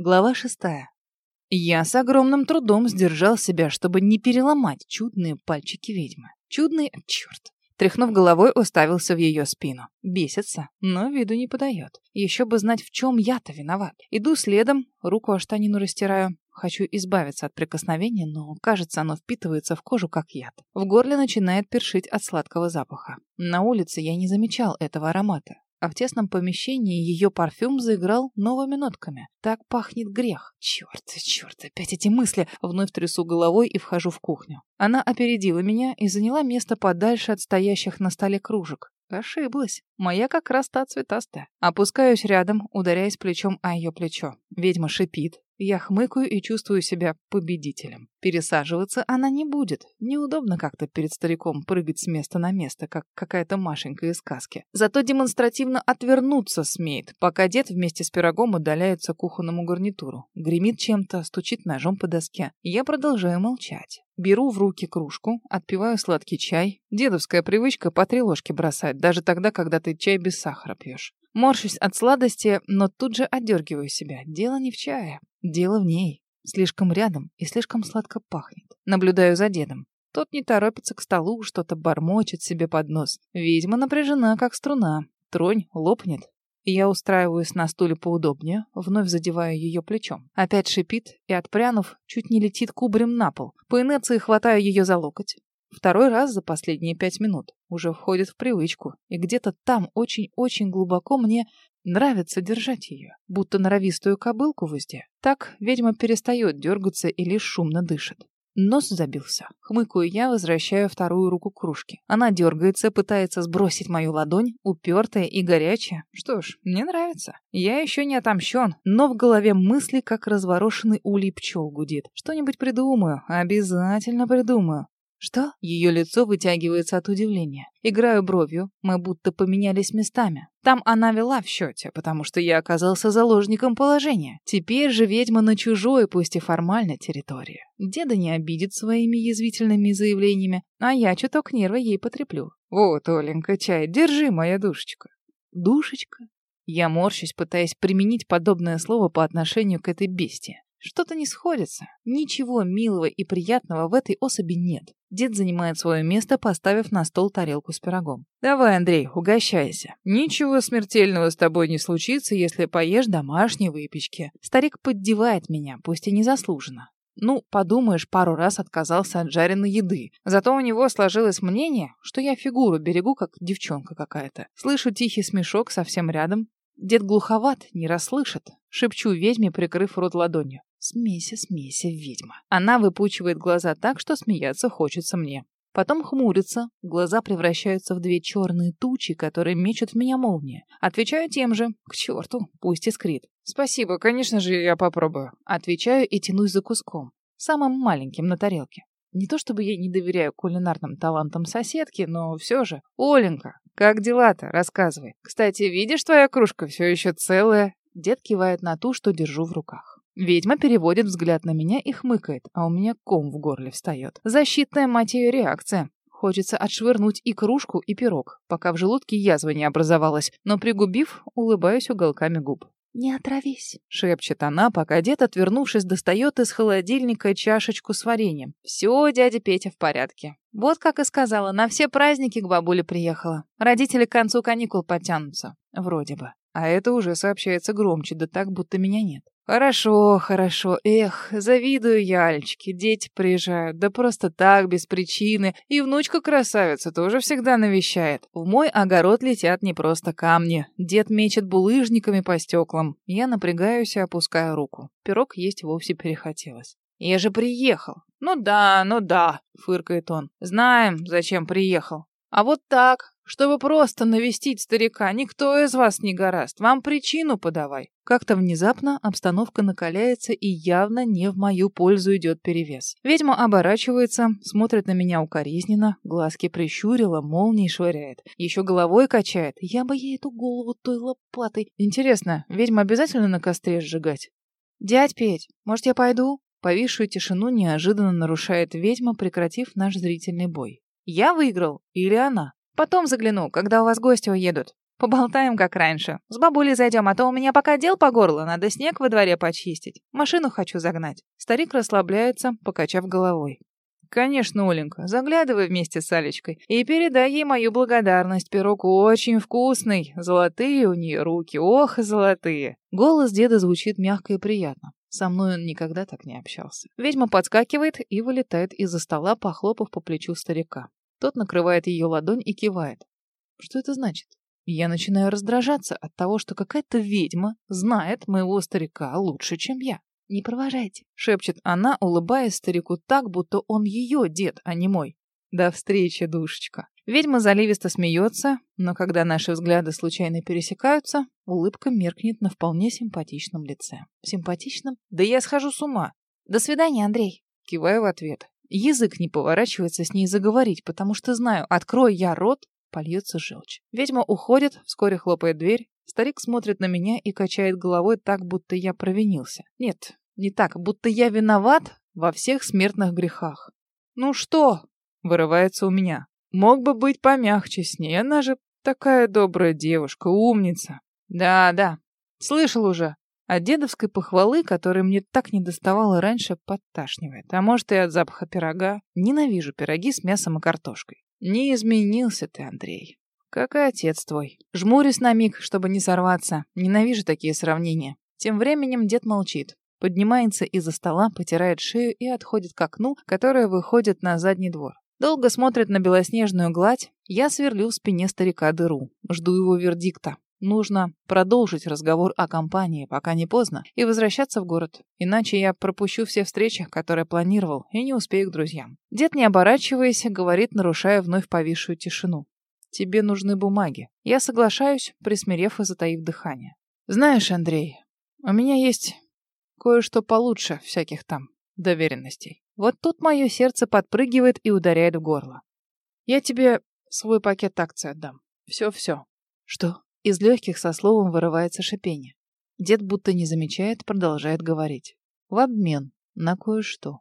Глава шестая. Я с огромным трудом сдержал себя, чтобы не переломать чудные пальчики ведьмы. Чудные, черт. Тряхнув головой, уставился в ее спину. Бесится, но виду не подает. Еще бы знать, в чем я-то виноват. Иду следом, руку о штанину растираю. Хочу избавиться от прикосновения, но, кажется, оно впитывается в кожу, как яд. В горле начинает першить от сладкого запаха. На улице я не замечал этого аромата а в тесном помещении ее парфюм заиграл новыми нотками. Так пахнет грех. Черт, черт, опять эти мысли. Вновь трясу головой и вхожу в кухню. Она опередила меня и заняла место подальше от стоящих на столе кружек. Ошиблась. Моя как раз та цветастая. Опускаюсь рядом, ударяясь плечом о ее плечо. Ведьма шипит, я хмыкаю и чувствую себя победителем. Пересаживаться она не будет. Неудобно как-то перед стариком прыгать с места на место, как какая-то Машенька из сказки. Зато демонстративно отвернуться смеет, пока дед вместе с пирогом удаляется кухонному гарнитуру. Гремит чем-то, стучит ножом по доске. Я продолжаю молчать. Беру в руки кружку, отпиваю сладкий чай. Дедовская привычка по три ложки бросать, даже тогда, когда ты чай без сахара пьешь. Морщусь от сладости, но тут же отдергиваю себя. Дело не в чае. Дело в ней. Слишком рядом и слишком сладко пахнет. Наблюдаю за дедом. Тот не торопится к столу, что-то бормочет себе под нос. Ведьма напряжена, как струна. Тронь лопнет. Я устраиваюсь на стуле поудобнее, вновь задеваю ее плечом. Опять шипит и, отпрянув, чуть не летит кубарем на пол. По инерции хватаю ее за локоть. Второй раз за последние пять минут. Уже входит в привычку. И где-то там очень-очень глубоко мне нравится держать ее, будто норовистую кобылку в узде. Так ведьма перестает дергаться и лишь шумно дышит. Нос забился. Хмыкаю я, возвращаю вторую руку к кружке. Она дергается, пытается сбросить мою ладонь, упертая и горячая. Что ж, мне нравится. Я еще не отомщен, но в голове мысли, как разворошенный улей пчел гудит. Что-нибудь придумаю, обязательно придумаю. «Что?» Ее лицо вытягивается от удивления. Играю бровью, мы будто поменялись местами. Там она вела в счете, потому что я оказался заложником положения. Теперь же ведьма на чужой, пусть и формальной территории. Деда не обидит своими язвительными заявлениями, а я чуток нервы ей потреплю. «Вот, Оленька, чай, держи, моя душечка». «Душечка?» Я морщусь, пытаясь применить подобное слово по отношению к этой бестии. Что-то не сходится. Ничего милого и приятного в этой особи нет. Дед занимает свое место, поставив на стол тарелку с пирогом. «Давай, Андрей, угощайся. Ничего смертельного с тобой не случится, если поешь домашней выпечки». Старик поддевает меня, пусть и незаслуженно. Ну, подумаешь, пару раз отказался от жареной еды. Зато у него сложилось мнение, что я фигуру берегу, как девчонка какая-то. Слышу тихий смешок совсем рядом. Дед глуховат, не расслышит. Шепчу ведьме, прикрыв рот ладонью. Смейся, смейся, ведьма. Она выпучивает глаза так, что смеяться хочется мне. Потом хмурится, глаза превращаются в две черные тучи, которые мечут в меня молнии. Отвечаю тем же. К черту, пусть искрит. Спасибо, конечно же, я попробую. Отвечаю и тянусь за куском. Самым маленьким на тарелке. Не то чтобы я не доверяю кулинарным талантам соседки, но все же. Оленька, как дела-то? Рассказывай. Кстати, видишь, твоя кружка все еще целая? Дед кивает на ту, что держу в руках. Ведьма переводит взгляд на меня и хмыкает, а у меня ком в горле встает. Защитная, мать ее, реакция. Хочется отшвырнуть и кружку, и пирог, пока в желудке язва не образовалась, но пригубив, улыбаюсь уголками губ. «Не отравись», — шепчет она, пока дед, отвернувшись, достает из холодильника чашечку с вареньем. «Все, дядя Петя в порядке. Вот как и сказала, на все праздники к бабуле приехала. Родители к концу каникул подтянутся. Вроде бы. А это уже сообщается громче, да так, будто меня нет. Хорошо, хорошо. Эх, завидую я Альчике. Дети приезжают, да просто так, без причины. И внучка красавица тоже всегда навещает. В мой огород летят не просто камни. Дед мечет булыжниками по стеклам. Я напрягаюсь и опускаю руку. Пирог есть вовсе перехотелось. Я же приехал. Ну да, ну да, фыркает он. Знаем, зачем приехал. А вот так, чтобы просто навестить старика, никто из вас не гораст. Вам причину подавай. Как-то внезапно обстановка накаляется и явно не в мою пользу идет перевес. Ведьма оборачивается, смотрит на меня укоризненно, глазки прищурила, молнией швыряет. Еще головой качает. Я бы ей эту голову той лопатой. Интересно, ведьма обязательно на костре сжигать? «Дядь Петь, может, я пойду?» Повисшую тишину неожиданно нарушает ведьма, прекратив наш зрительный бой. «Я выиграл или она?» Потом загляну, когда у вас гости уедут. Поболтаем, как раньше. С бабулей зайдем, а то у меня пока дел по горло. Надо снег во дворе почистить. Машину хочу загнать». Старик расслабляется, покачав головой. «Конечно, Оленька, заглядывай вместе с Алечкой и передай ей мою благодарность. Пирог очень вкусный. Золотые у нее руки, ох, золотые». Голос деда звучит мягко и приятно. Со мной он никогда так не общался. Ведьма подскакивает и вылетает из-за стола, похлопав по плечу старика. Тот накрывает ее ладонь и кивает. Что это значит? Я начинаю раздражаться от того, что какая-то ведьма знает моего старика лучше, чем я. «Не провожайте», — шепчет она, улыбаясь старику так, будто он ее дед, а не мой. «До встречи, душечка». Ведьма заливисто смеется, но когда наши взгляды случайно пересекаются, улыбка меркнет на вполне симпатичном лице. Симпатичном? Да я схожу с ума. «До свидания, Андрей», — киваю в ответ. Язык не поворачивается с ней заговорить, потому что знаю, открою я рот, польется желчь. Ведьма уходит, вскоре хлопает дверь. Старик смотрит на меня и качает головой так, будто я провинился. Нет, не так, будто я виноват во всех смертных грехах. «Ну что?» — вырывается у меня. «Мог бы быть помягче с ней, она же такая добрая девушка, умница». «Да, да, слышал уже. От дедовской похвалы, которой мне так не доставало раньше, подташнивает. А может, и от запаха пирога. Ненавижу пироги с мясом и картошкой. Не изменился ты, Андрей. Как и отец твой. Жмурюсь на миг, чтобы не сорваться. Ненавижу такие сравнения. Тем временем дед молчит. Поднимается из-за стола, потирает шею и отходит к окну, которое выходит на задний двор. Долго смотрит на белоснежную гладь. Я сверлю в спине старика дыру. Жду его вердикта. Нужно продолжить разговор о компании, пока не поздно, и возвращаться в город. Иначе я пропущу все встречи, которые планировал, и не успею к друзьям. Дед, не оборачиваясь, говорит, нарушая вновь повисшую тишину. «Тебе нужны бумаги». Я соглашаюсь, присмирев и затаив дыхание. «Знаешь, Андрей, у меня есть кое-что получше всяких там доверенностей. Вот тут мое сердце подпрыгивает и ударяет в горло. Я тебе свой пакет акций отдам. Все-все. Что? Из легких со словом вырывается шипение. Дед будто не замечает, продолжает говорить. В обмен на кое-что.